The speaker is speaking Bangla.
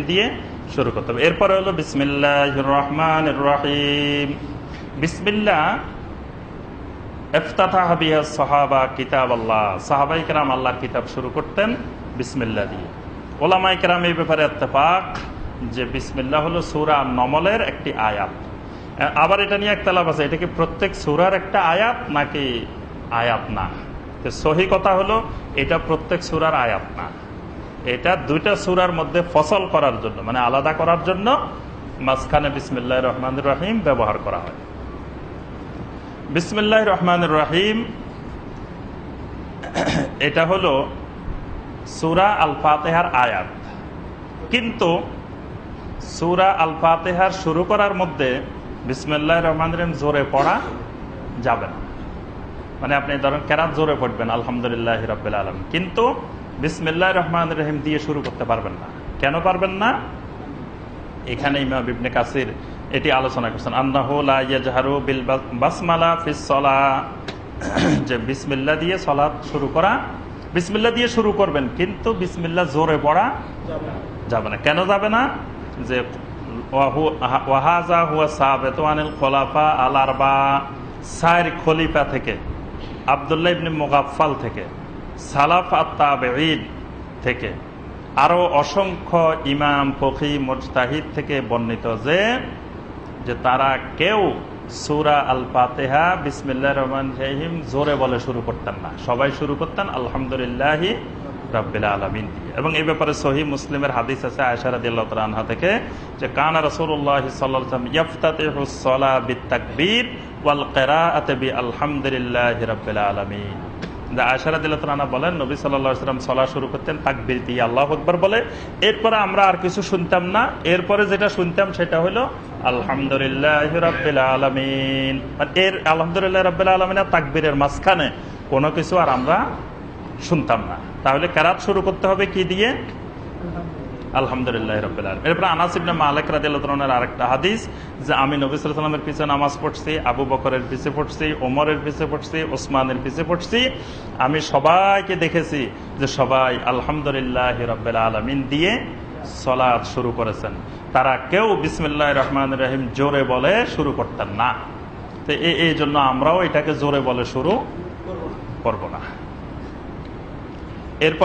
দিয়ে শুরু করতে হবে। এরপরে হলো বিসমিল্লাহ রহমান রহিম বিসমিল্লা নমলের একটি আয়াত। আবার এটা নিয়ে আছে, এটা কি প্রত্যেক সুরার একটা আয়াত নাকি আয়াত না? সহি কথা হলো, এটা প্রত্যেক সুরার আয়াত না। এটা দুইটা সুরার মধ্যে ফসল করার জন্য মানে আলাদা করার জন্য মাঝখানে বিসমিল্লাহ রহমান রাহিম ব্যবহার করা হয়। বিসমিল্লাহ রহমান রাহিম, এটা হলো সুরা আল ফাতেহার আয়াত। কিন্তু সুরা আল ফাতেহার শুরু করার মধ্যে বিসমিল্লাহ রহমান রহিম জোরে পড়া যাবে না। মানে আপনি ধরেন কেরাত জোরে পড়বেন, আলহামদুলিল্লাহ রবিল আলম কিন্তু বিসমিল্লাহ রহমান রহিম দিয়ে শুরু করতে পারবেন না। কেন পারবেন না? এখানে ইমাম ইবনে কাসির এটি আলোচনা করছেন। আন্নাহু বিল বাসমালা ফিসলা যে বিসমিল্লা দিয়ে সলাৎ শুরু করা, বিসমিল্লা দিয়ে শুরু করবেন, কিন্তু বিসমিল্লা জোরে পড়া যাবে না। কেন যাবে না? যে ওয়াহাজা হুয়া সাবেতানিল খোলাফা আল আরবা, সাইর খলিফা থেকে, আবদুল্লাহ ইবনে মোগাফাল থেকে সালাফ আত্মাবেঈদ থেকে। আরও অসংখ্য ইমাম, ফকি, মোজতাহিদ থেকে বর্ণিত যে যে তারা কেউ সুরা আল ফাতেহা বিসমিল্লা রহমান রহিম জোরে বলে শুরু করতেন না। সবাই শুরু করতেন, আলহামদুলিল্লাহ রাব্বিল আলমিন এবং এই ব্যাপারে সহি মুসলিমের হাদিস আছে আয়সারাদ আনহা থেকে যে, কানা রসুল্লাহ সাল্লাম ইয়ফতাতিহুসলা বিত্তাকবীর ওয়াল কেরাআতে বি আলহামদুলিল্লাহ রাব্বিল আলামিন। বলেন, নবী শুরু করতেন বলে, এরপরে আমরা আর কিছু শুনতাম না। এরপরে যেটা শুনতাম সেটা হলো, আলহামদুলিল্লাহ এর আলহামদুলিল্লাহ তাকবীরের মাঝখানে কোনো কিছু আর আমরা শুনতাম না। তাহলে কেরাত শুরু করতে হবে কি দিয়ে? আলহামদুলিল্লাহ এরপর আনাসিবনে মালিক রাদিয়ালের আরেকটা হাদিস যে আমি নামাজ পড়ছি, আবু বকরের পড়ছি, ওমরের পড়ছি, ওসমানের পড়ছি। আমি সবাইকে দেখেছি যে সবাই আলহামদুলিল্লাহ আলমিন দিয়ে সলাদ শুরু করেছেন। তারা কেউ বিসমিল্লাহ রহমান রহিম জোরে বলে শুরু করতেন না। তো এই জন্য আমরাও এটাকে জোরে বলে শুরু করব না। এরপর